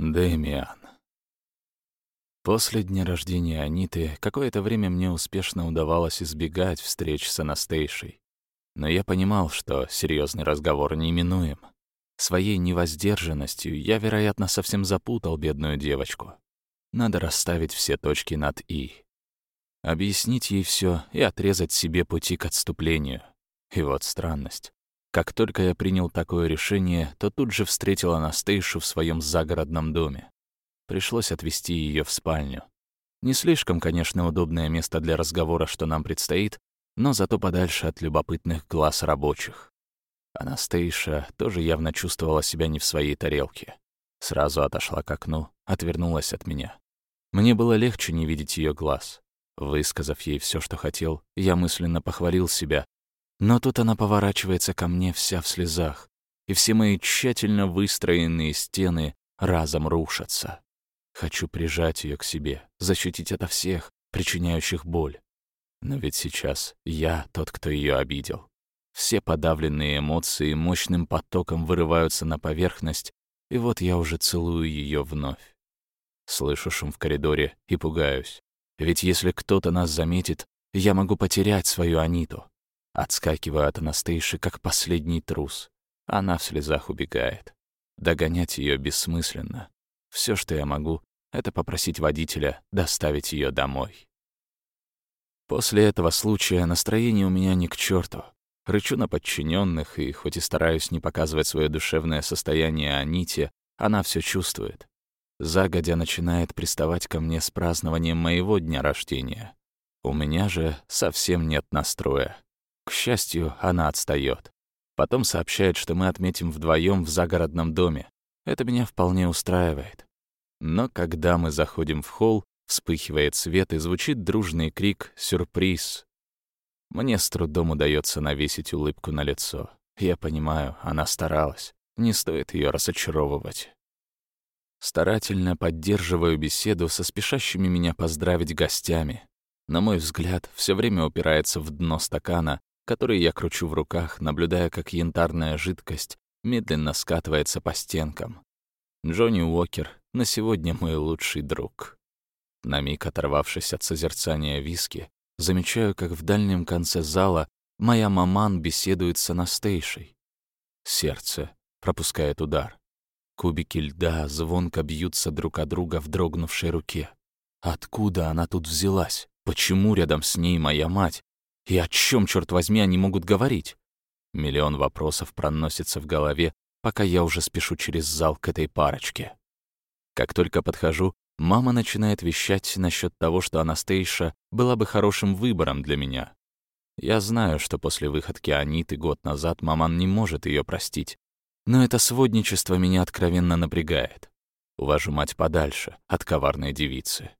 Дэмиан. После дня рождения Аниты какое-то время мне успешно удавалось избегать встреч с Анастейшей. Но я понимал, что серьезный разговор неминуем. Своей невоздержанностью я, вероятно, совсем запутал бедную девочку. Надо расставить все точки над «и». Объяснить ей все и отрезать себе пути к отступлению. И вот странность. Как только я принял такое решение, то тут же встретил Анастейшу в своем загородном доме. Пришлось отвезти ее в спальню. Не слишком, конечно, удобное место для разговора, что нам предстоит, но зато подальше от любопытных глаз рабочих. Анастейша тоже явно чувствовала себя не в своей тарелке. Сразу отошла к окну, отвернулась от меня. Мне было легче не видеть ее глаз. Высказав ей все, что хотел, я мысленно похвалил себя, но тут она поворачивается ко мне вся в слезах, и все мои тщательно выстроенные стены разом рушатся. Хочу прижать ее к себе, защитить ото всех, причиняющих боль. Но ведь сейчас я тот, кто ее обидел. Все подавленные эмоции мощным потоком вырываются на поверхность, и вот я уже целую ее вновь. Слышу шум в коридоре и пугаюсь. Ведь если кто-то нас заметит, я могу потерять свою Аниту. Отскакиваю от Анастейши, как последний трус. Она в слезах убегает. Догонять ее бессмысленно. Все, что я могу, это попросить водителя доставить ее домой. После этого случая настроение у меня ни к черту. Рычу на подчиненных, и хоть и стараюсь не показывать свое душевное состояние Аните, она все чувствует. Загодя начинает приставать ко мне с празднованием моего дня рождения. У меня же совсем нет настроя. К счастью, она отстает. Потом сообщает, что мы отметим вдвоем в загородном доме. Это меня вполне устраивает. Но когда мы заходим в холл, вспыхивает свет и звучит дружный крик «Сюрприз!». Мне с трудом удается навесить улыбку на лицо. Я понимаю, она старалась. Не стоит ее разочаровывать. Старательно поддерживаю беседу со спешащими меня поздравить гостями. На мой взгляд, все время упирается в дно стакана, который я кручу в руках, наблюдая, как янтарная жидкость медленно скатывается по стенкам. Джонни Уокер на сегодня мой лучший друг. На миг оторвавшись от созерцания виски, замечаю, как в дальнем конце зала моя маман беседует с Анастейшей. Сердце пропускает удар. Кубики льда звонко бьются друг о друга в дрогнувшей руке. Откуда она тут взялась? Почему рядом с ней моя мать? И о чем, черт возьми, они могут говорить? Миллион вопросов проносится в голове, пока я уже спешу через зал к этой парочке. Как только подхожу, мама начинает вещать насчет того, что Анастейша была бы хорошим выбором для меня. Я знаю, что после выходки Аниты год назад маман не может ее простить. Но это сводничество меня откровенно напрягает. Увожу мать подальше от коварной девицы.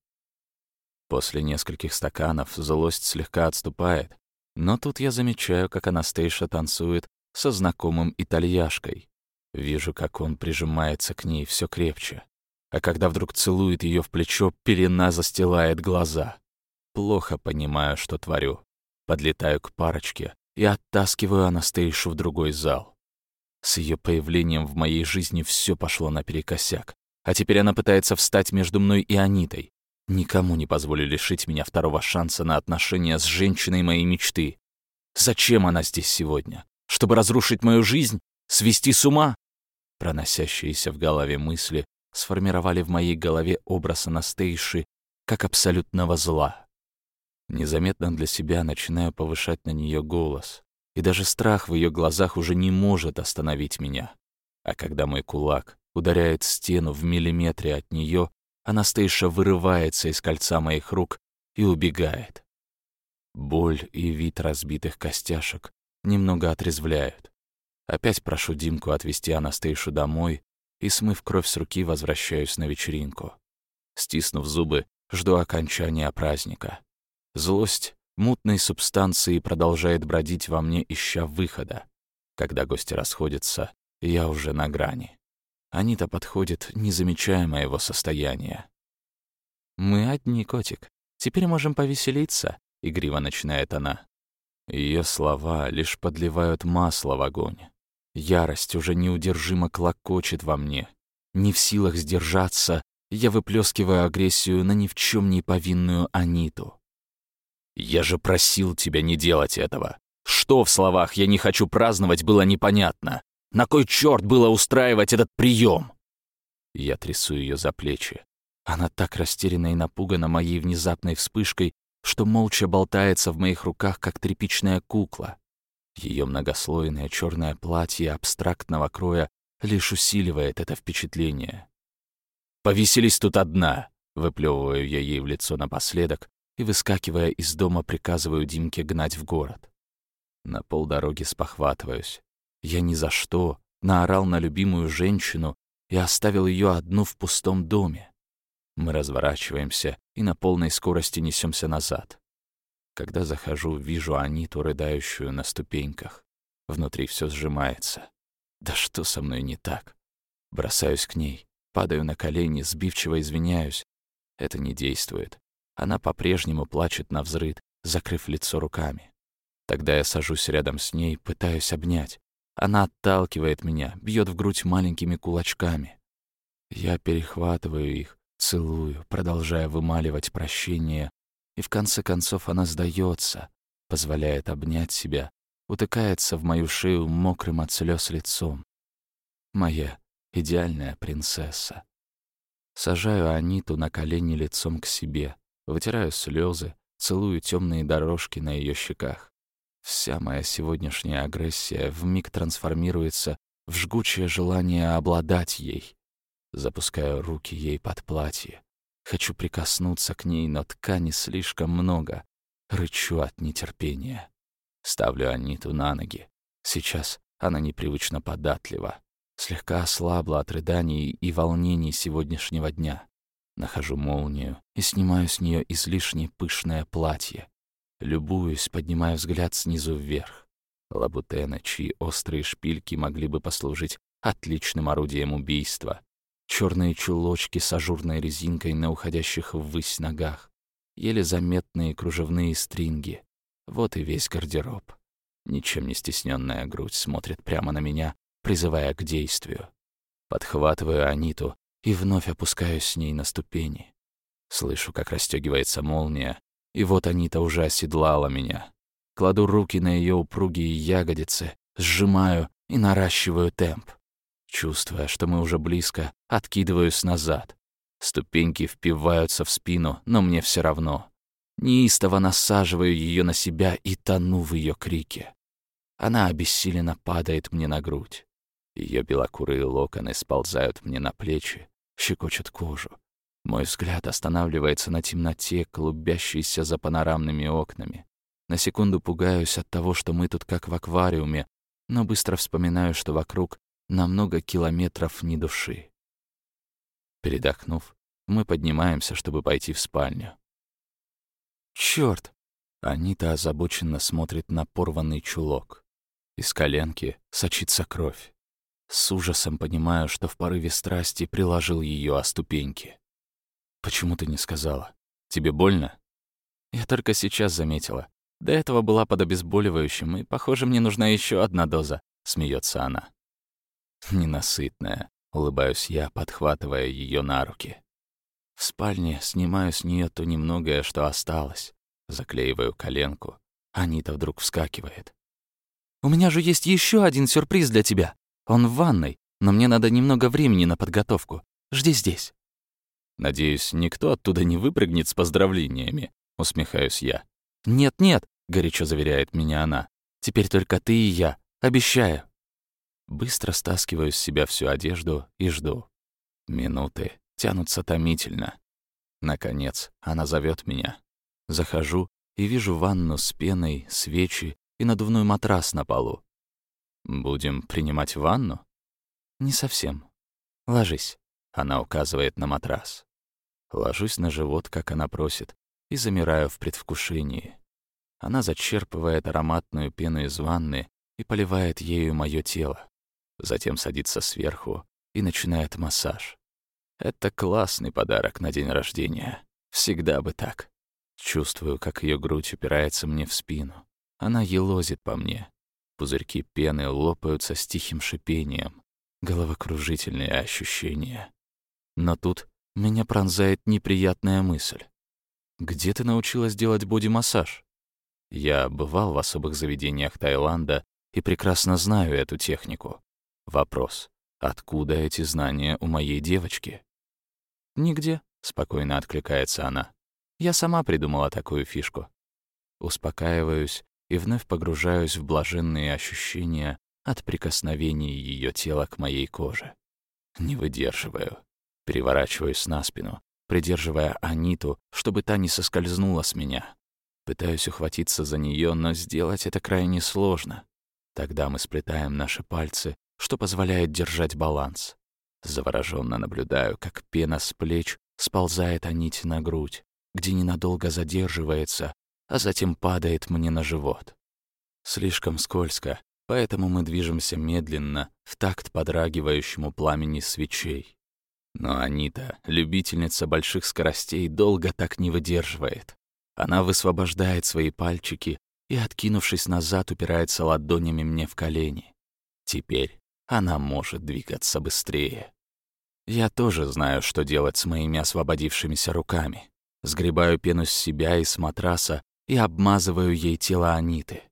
После нескольких стаканов злость слегка отступает, но тут я замечаю, как Анастейша танцует со знакомым итальяшкой. Вижу, как он прижимается к ней все крепче. А когда вдруг целует ее в плечо, пелена застилает глаза. Плохо понимаю, что творю. Подлетаю к парочке и оттаскиваю Анастейшу в другой зал. С ее появлением в моей жизни все пошло наперекосяк. А теперь она пытается встать между мной и Анитой. Никому не позволю лишить меня второго шанса на отношения с женщиной моей мечты. Зачем она здесь сегодня? Чтобы разрушить мою жизнь? Свести с ума? Проносящиеся в голове мысли сформировали в моей голове образ Анастейши как абсолютного зла. Незаметно для себя начинаю повышать на нее голос, и даже страх в ее глазах уже не может остановить меня. А когда мой кулак ударяет стену в миллиметре от нее, Анастейша вырывается из кольца моих рук и убегает. Боль и вид разбитых костяшек немного отрезвляют. Опять прошу Димку отвезти Анастейшу домой и, смыв кровь с руки, возвращаюсь на вечеринку. Стиснув зубы, жду окончания праздника. Злость мутной субстанции продолжает бродить во мне, ища выхода. Когда гости расходятся, я уже на грани. Анита подходит, не замечая моего состояния. «Мы одни, котик. Теперь можем повеселиться», — игриво начинает она. Ее слова лишь подливают масло в огонь. Ярость уже неудержимо клокочет во мне. Не в силах сдержаться, я выплескиваю агрессию на ни в чем не повинную Аниту. «Я же просил тебя не делать этого. Что в словах «я не хочу праздновать» было непонятно? На кой черт было устраивать этот прием? Я трясу ее за плечи. Она так растеряна и напугана моей внезапной вспышкой, что молча болтается в моих руках, как тряпичная кукла. Ее многослойное черное платье абстрактного кроя лишь усиливает это впечатление. «Повеселись тут одна!» — выплевываю я ей в лицо напоследок и, выскакивая из дома, приказываю Димке гнать в город. На полдороги спохватываюсь. Я ни за что наорал на любимую женщину и оставил ее одну в пустом доме. Мы разворачиваемся и на полной скорости несемся назад. Когда захожу, вижу Аниту, рыдающую на ступеньках. Внутри все сжимается. Да что со мной не так? Бросаюсь к ней, падаю на колени, сбивчиво извиняюсь. Это не действует. Она по-прежнему плачет на взрыд, закрыв лицо руками. Тогда я сажусь рядом с ней, пытаюсь обнять. Она отталкивает меня, бьет в грудь маленькими кулачками. Я перехватываю их, целую, продолжая вымаливать прощение, и в конце концов она сдается, позволяет обнять себя, утыкается в мою шею мокрым от слез лицом. Моя идеальная принцесса. Сажаю Аниту на колени лицом к себе, вытираю слезы, целую темные дорожки на ее щеках. Вся моя сегодняшняя агрессия вмиг трансформируется в жгучее желание обладать ей. Запускаю руки ей под платье. Хочу прикоснуться к ней, но ткани слишком много. Рычу от нетерпения. Ставлю Аниту на ноги. Сейчас она непривычно податлива. Слегка ослабла от рыданий и волнений сегодняшнего дня. Нахожу молнию и снимаю с нее излишне пышное платье. Любуюсь, поднимая взгляд снизу вверх. Лабутена, чьи острые шпильки могли бы послужить отличным орудием убийства. Черные чулочки с ажурной резинкой на уходящих ввысь ногах. Еле заметные кружевные стринги. Вот и весь гардероб. Ничем не стесненная грудь смотрит прямо на меня, призывая к действию. Подхватываю Аниту и вновь опускаюсь с ней на ступени. Слышу, как расстегивается молния, и вот Анита уже оседлала меня. Кладу руки на ее упругие ягодицы, сжимаю и наращиваю темп. Чувствуя, что мы уже близко, откидываюсь назад. Ступеньки впиваются в спину, но мне все равно. Неистово насаживаю ее на себя и тону в ее крике. Она обессиленно падает мне на грудь. Ее белокурые локоны сползают мне на плечи, щекочут кожу. Мой взгляд останавливается на темноте, клубящейся за панорамными окнами. На секунду пугаюсь от того, что мы тут как в аквариуме, но быстро вспоминаю, что вокруг на много километров ни души. Передохнув, мы поднимаемся, чтобы пойти в спальню. Чёрт! Анита озабоченно смотрит на порванный чулок. Из коленки сочится кровь. С ужасом понимаю, что в порыве страсти приложил ее о ступеньки. «Почему ты не сказала? Тебе больно?» Я только сейчас заметила. До этого была под обезболивающим, и, похоже, мне нужна еще одна доза, смеется она. Ненасытная, улыбаюсь я, подхватывая ее на руки. В спальне снимаю с нее то немногое, что осталось. Заклеиваю коленку. Анита вдруг вскакивает. «У меня же есть еще один сюрприз для тебя. Он в ванной, но мне надо немного времени на подготовку. Жди здесь». Надеюсь, никто оттуда не выпрыгнет с поздравлениями, усмехаюсь я. Нет-нет, горячо заверяет меня она. Теперь только ты и я, обещаю. Быстро стаскиваю с себя всю одежду и жду. Минуты тянутся томительно. Наконец, она зовет меня. Захожу и вижу ванну с пеной, свечи и надувной матрас на полу. Будем принимать ванну? Не совсем. Ложись. Она указывает на матрас. Ложусь на живот, как она просит, и замираю в предвкушении. Она зачерпывает ароматную пену из ванны и поливает ею моё тело. Затем садится сверху и начинает массаж. Это классный подарок на день рождения. Всегда бы так. Чувствую, как ее грудь упирается мне в спину. Она елозит по мне. Пузырьки пены лопаются с тихим шипением. головокружительные ощущения. Но тут меня пронзает неприятная мысль. «Где ты научилась делать боди-массаж?» Я бывал в особых заведениях Таиланда и прекрасно знаю эту технику. Вопрос, откуда эти знания у моей девочки? «Нигде», — спокойно откликается она. «Я сама придумала такую фишку». Успокаиваюсь и вновь погружаюсь в блаженные ощущения от прикосновений ее тела к моей коже. Не выдерживаю. Переворачиваюсь на спину, придерживая Аниту, чтобы та не соскользнула с меня. Пытаюсь ухватиться за нее, но сделать это крайне сложно. Тогда мы сплетаем наши пальцы, что позволяет держать баланс. Завороженно наблюдаю, как пена с плеч сползает Аните на грудь, где ненадолго задерживается, а затем падает мне на живот. Слишком скользко, поэтому мы движемся медленно, в такт подрагивающему пламени свечей. Но Анита, любительница больших скоростей, долго так не выдерживает. Она высвобождает свои пальчики и, откинувшись назад, упирается ладонями мне в колени. Теперь она может двигаться быстрее. Я тоже знаю, что делать с моими освободившимися руками. Сгребаю пену с себя и с матраса и обмазываю ей тело Аниты.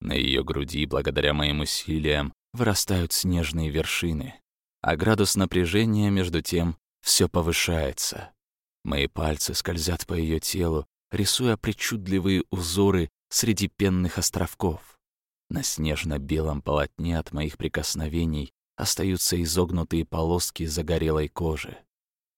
На ее груди, благодаря моим усилиям, вырастают снежные вершины, а градус напряжения, между тем, все повышается. Мои пальцы скользят по ее телу, рисуя причудливые узоры среди пенных островков. На снежно-белом полотне от моих прикосновений остаются изогнутые полоски загорелой кожи.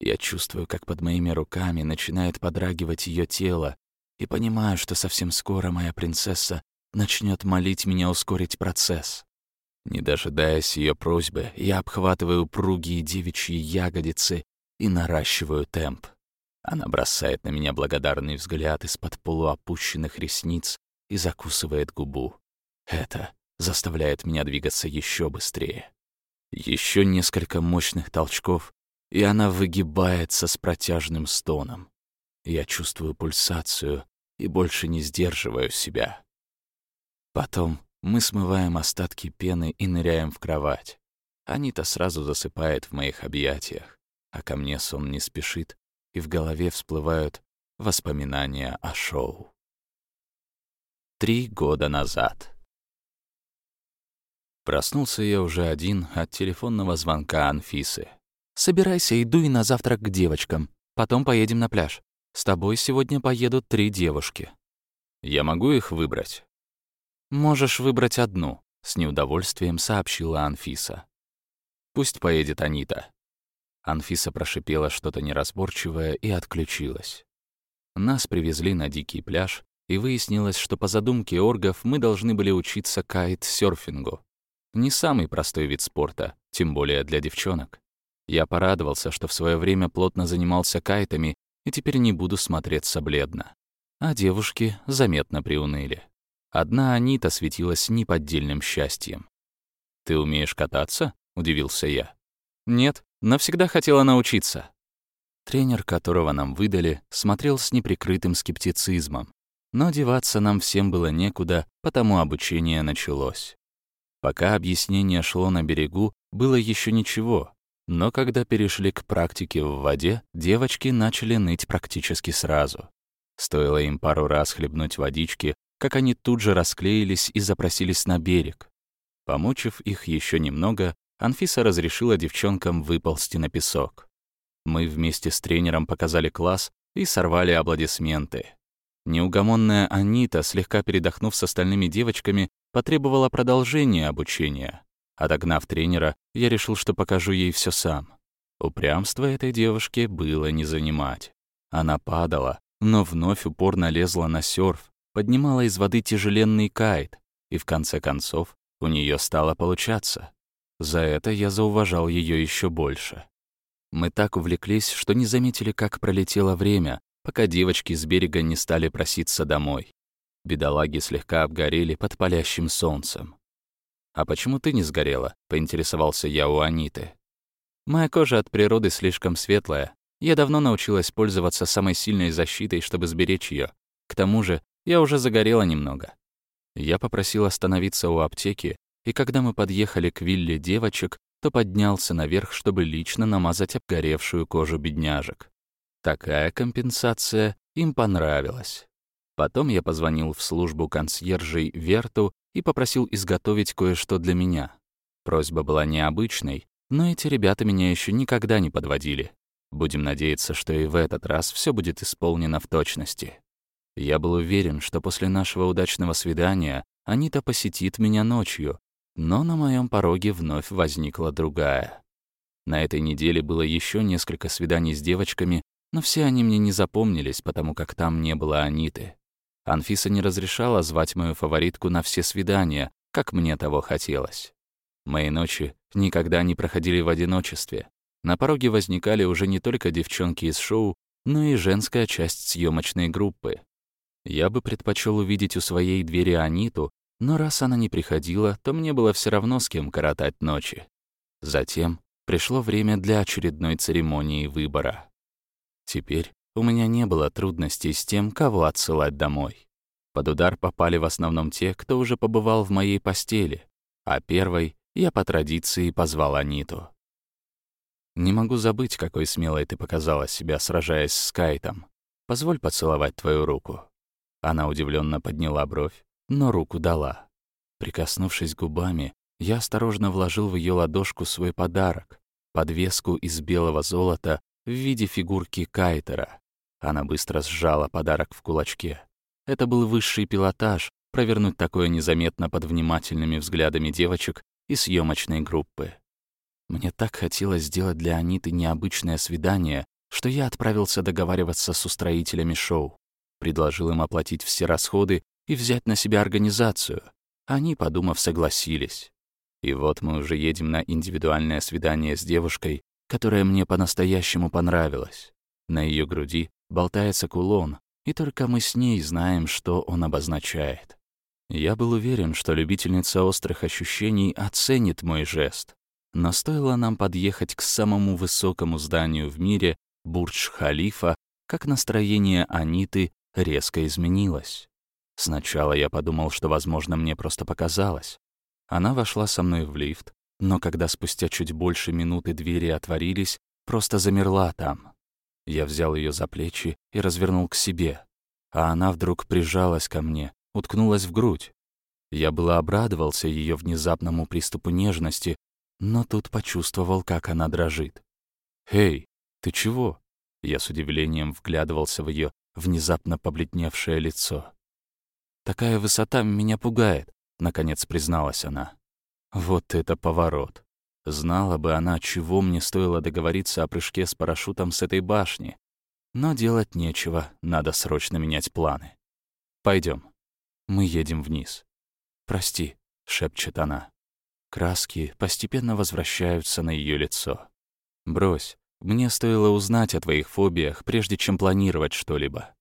Я чувствую, как под моими руками начинает подрагивать ее тело, и понимаю, что совсем скоро моя принцесса начнет молить меня ускорить процесс. Не дожидаясь ее просьбы, я обхватываю упругие девичьи ягодицы и наращиваю темп. Она бросает на меня благодарный взгляд из-под полуопущенных ресниц и закусывает губу. Это заставляет меня двигаться еще быстрее. Еще несколько мощных толчков, и она выгибается с протяжным стоном. Я чувствую пульсацию и больше не сдерживаю себя. Потом мы смываем остатки пены и ныряем в кровать. Анита сразу засыпает в моих объятиях, а ко мне сон не спешит, и в голове всплывают воспоминания о шоу. Три года назад. Проснулся я уже один от телефонного звонка Анфисы. «Собирайся и дуй на завтрак к девочкам. Потом поедем на пляж. С тобой сегодня поедут три девушки». «Я могу их выбрать?» «Можешь выбрать одну», — с неудовольствием сообщила Анфиса. «Пусть поедет Анита». Анфиса прошипела что-то неразборчивое и отключилась. Нас привезли на дикий пляж, и выяснилось, что по задумке оргов мы должны были учиться кайт-серфингу. Не самый простой вид спорта, тем более для девчонок. Я порадовался, что в свое время плотно занимался кайтами и теперь не буду смотреться бледно. А девушки заметно приуныли. Одна Анита светилась неподдельным счастьем. «Ты умеешь кататься?» — удивился я. «Нет, навсегда хотела научиться». Тренер, которого нам выдали, смотрел с неприкрытым скептицизмом. Но деваться нам всем было некуда, потому обучение началось. Пока объяснение шло на берегу, было еще ничего, но когда перешли к практике в воде, девочки начали ныть практически сразу. Стоило им пару раз хлебнуть водички, как они тут же расклеились и запросились на берег. Помучив их еще немного, Анфиса разрешила девчонкам выползти на песок. Мы вместе с тренером показали класс и сорвали аплодисменты. Неугомонная Анита, слегка передохнув с остальными девочками, потребовала продолжения обучения. Отогнав тренера, я решил, что покажу ей все сам. Упрямство этой девушки было не занимать. Она падала, но вновь упорно лезла на серф, поднимала из воды тяжеленный кайт, и в конце концов у нее стало получаться. За это я зауважал ее еще больше. Мы так увлеклись, что не заметили, как пролетело время, пока девочки с берега не стали проситься домой. Бедолаги слегка обгорели под палящим солнцем. «А почему ты не сгорела?» — поинтересовался я у Аниты. «Моя кожа от природы слишком светлая. Я давно научилась пользоваться самой сильной защитой, чтобы сберечь ее. К тому же я уже загорела немного. Я попросил остановиться у аптеки, и когда мы подъехали к вилле девочек, то поднялся наверх, чтобы лично намазать обгоревшую кожу бедняжек. Такая компенсация им понравилась. Потом я позвонил в службу консьержей Верту и попросил изготовить кое-что для меня. Просьба была необычной, но эти ребята меня еще никогда не подводили. Будем надеяться, что и в этот раз все будет исполнено в точности. Я был уверен, что после нашего удачного свидания Анита посетит меня ночью, но на моем пороге вновь возникла другая. На этой неделе было еще несколько свиданий с девочками, но все они мне не запомнились, потому как там не было Аниты. Анфиса не разрешала звать мою фаворитку на все свидания, как мне того хотелось. Мои ночи никогда не проходили в одиночестве. На пороге возникали уже не только девчонки из шоу, но и женская часть съемочной группы. Я бы предпочел увидеть у своей двери Аниту, но раз она не приходила, то мне было все равно с кем коротать ночи. Затем пришло время для очередной церемонии выбора. Теперь у меня не было трудностей с тем, кого отсылать домой. Под удар попали в основном те, кто уже побывал в моей постели, а первой я по традиции позвал Аниту. «Не могу забыть, какой смелой ты показала себя, сражаясь с Кайтом. Позволь поцеловать твою руку». Она удивленно подняла бровь, но руку дала. Прикоснувшись губами, я осторожно вложил в ее ладошку свой подарок — подвеску из белого золота в виде фигурки Кайтера. Она быстро сжала подарок в кулачке. Это был высший пилотаж, провернуть такое незаметно под внимательными взглядами девочек и съемочной группы. Мне так хотелось сделать для Аниты необычное свидание, что я отправился договариваться с устроителями шоу. Предложил им оплатить все расходы и взять на себя организацию. Они, подумав, согласились. И вот мы уже едем на индивидуальное свидание с девушкой, которая мне по-настоящему понравилась. На ее груди болтается кулон, и только мы с ней знаем, что он обозначает. Я был уверен, что любительница острых ощущений оценит мой жест. Но стоило нам подъехать к самому высокому зданию в мире, Бурдж-Халифа, как настроение Аниты резко изменилось. Сначала я подумал, что, возможно, мне просто показалось. Она вошла со мной в лифт, но когда спустя чуть больше минуты двери отворились, просто замерла там. Я взял ее за плечи и развернул к себе, а она вдруг прижалась ко мне, уткнулась в грудь. Я было обрадовался ее внезапному приступу нежности, но тут почувствовал, как она дрожит. «Эй, ты чего?» Я с удивлением вглядывался в ее внезапно побледневшее лицо. «Такая высота меня пугает», — наконец призналась она. «Вот это поворот! Знала бы она, чего мне стоило договориться о прыжке с парашютом с этой башни. Но делать нечего, надо срочно менять планы. Пойдем. Мы едем вниз. «Прости», — шепчет она. Краски постепенно возвращаются на ее лицо. «Брось, мне стоило узнать о твоих фобиях, прежде чем планировать что-либо».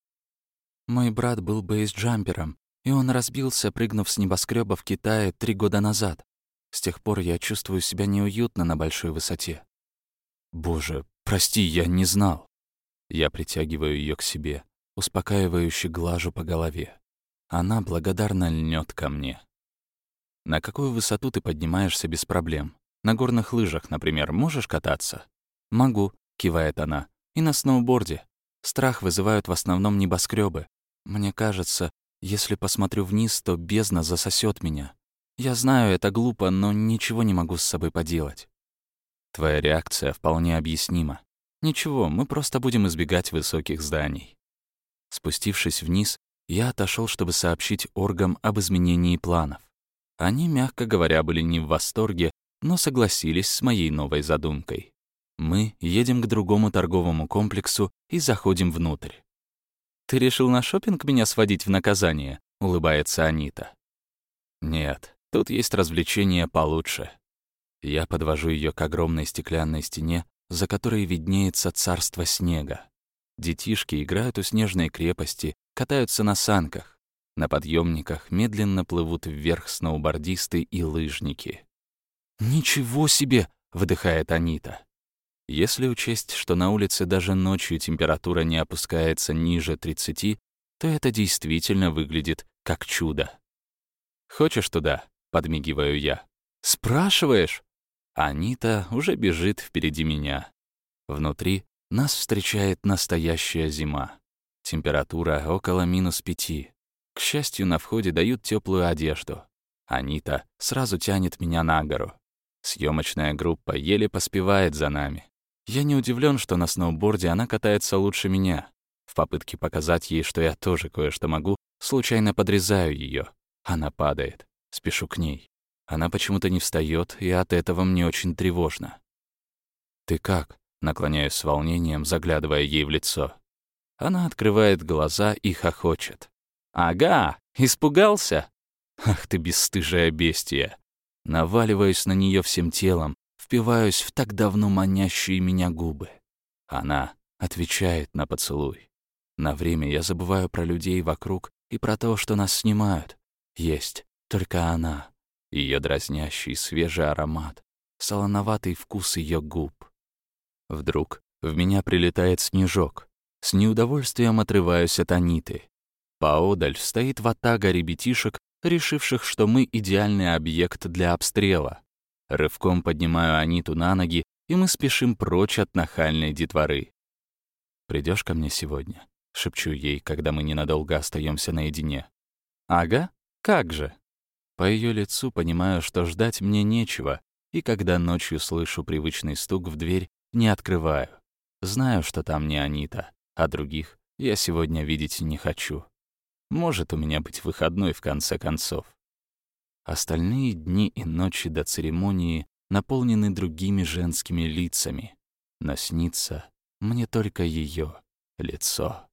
Мой брат был бейсджампером, и он разбился, прыгнув с небоскреба в Китае три года назад. С тех пор я чувствую себя неуютно на большой высоте. Боже, прости, я не знал. Я притягиваю ее к себе, успокаивающе глажу по голове. Она благодарно льнет ко мне. На какую высоту ты поднимаешься без проблем? На горных лыжах, например, можешь кататься? Могу, кивает она. И на сноуборде. Страх вызывают в основном небоскребы. Мне кажется, если посмотрю вниз, то бездна засосет меня. Я знаю, это глупо, но ничего не могу с собой поделать. Твоя реакция вполне объяснима. Ничего, мы просто будем избегать высоких зданий. Спустившись вниз, я отошел, чтобы сообщить оргам об изменении планов. Они, мягко говоря, были не в восторге, но согласились с моей новой задумкой. Мы едем к другому торговому комплексу и заходим внутрь. «Ты решил на шопинг меня сводить в наказание?» — улыбается Анита. «Нет, тут есть развлечения получше». Я подвожу ее к огромной стеклянной стене, за которой виднеется царство снега. Детишки играют у снежной крепости, катаются на санках. На подъемниках медленно плывут вверх сноубордисты и лыжники. «Ничего себе!» — выдыхает Анита. Если учесть, что на улице даже ночью температура не опускается ниже 30, то это действительно выглядит как чудо. «Хочешь туда?» — подмигиваю я. «Спрашиваешь?» Анита уже бежит впереди меня. Внутри нас встречает настоящая зима. Температура около минус пяти. К счастью, на входе дают теплую одежду. Анита сразу тянет меня на гору. Съемочная группа еле поспевает за нами. Я не удивлен, что на сноуборде она катается лучше меня. В попытке показать ей, что я тоже кое-что могу, случайно подрезаю ее. Она падает. Спешу к ней. Она почему-то не встает, и от этого мне очень тревожно. «Ты как?» — наклоняюсь с волнением, заглядывая ей в лицо. Она открывает глаза и хохочет. «Ага, испугался? Ах ты бесстыжая бестия!» Наваливаюсь на нее всем телом, впиваюсь в так давно манящие меня губы. Она отвечает на поцелуй. На время я забываю про людей вокруг и про то, что нас снимают. Есть только она, ее дразнящий свежий аромат, солоноватый вкус ее губ. Вдруг в меня прилетает снежок. С неудовольствием отрываюсь от Аниты. Поодаль стоит ватага ребятишек, решивших, что мы идеальный объект для обстрела. Рывком поднимаю Аниту на ноги, и мы спешим прочь от нахальной детворы. Придешь ко мне сегодня?» — шепчу ей, когда мы ненадолго остаемся наедине. «Ага, как же?» По ее лицу понимаю, что ждать мне нечего, и когда ночью слышу привычный стук в дверь, не открываю. Знаю, что там не Анита, а других я сегодня видеть не хочу. Может у меня быть выходной в конце концов. Остальные дни и ночи до церемонии наполнены другими женскими лицами, но снится мне только ее лицо.